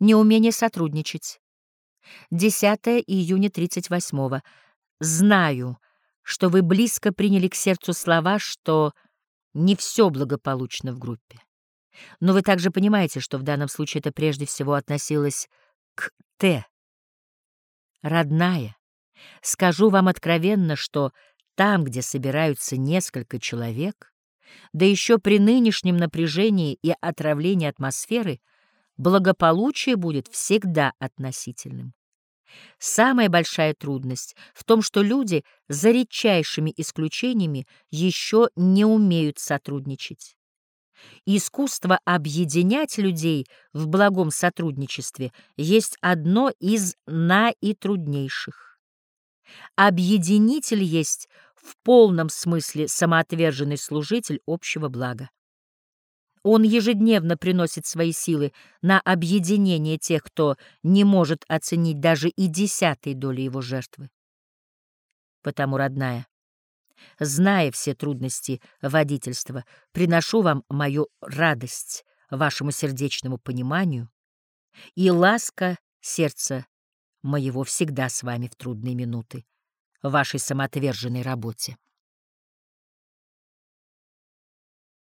неумение сотрудничать. 10 июня 38 -го. Знаю, что вы близко приняли к сердцу слова, что не все благополучно в группе. Но вы также понимаете, что в данном случае это прежде всего относилось к Т. Родная, скажу вам откровенно, что там, где собираются несколько человек, да еще при нынешнем напряжении и отравлении атмосферы, благополучие будет всегда относительным. Самая большая трудность в том, что люди, за редчайшими исключениями, еще не умеют сотрудничать. Искусство объединять людей в благом сотрудничестве есть одно из наитруднейших. Объединитель есть в полном смысле самоотверженный служитель общего блага. Он ежедневно приносит свои силы на объединение тех, кто не может оценить даже и десятой доли его жертвы. Потому, родная, зная все трудности водительства, приношу вам мою радость вашему сердечному пониманию и ласка сердца моего всегда с вами в трудные минуты вашей самоотверженной работе.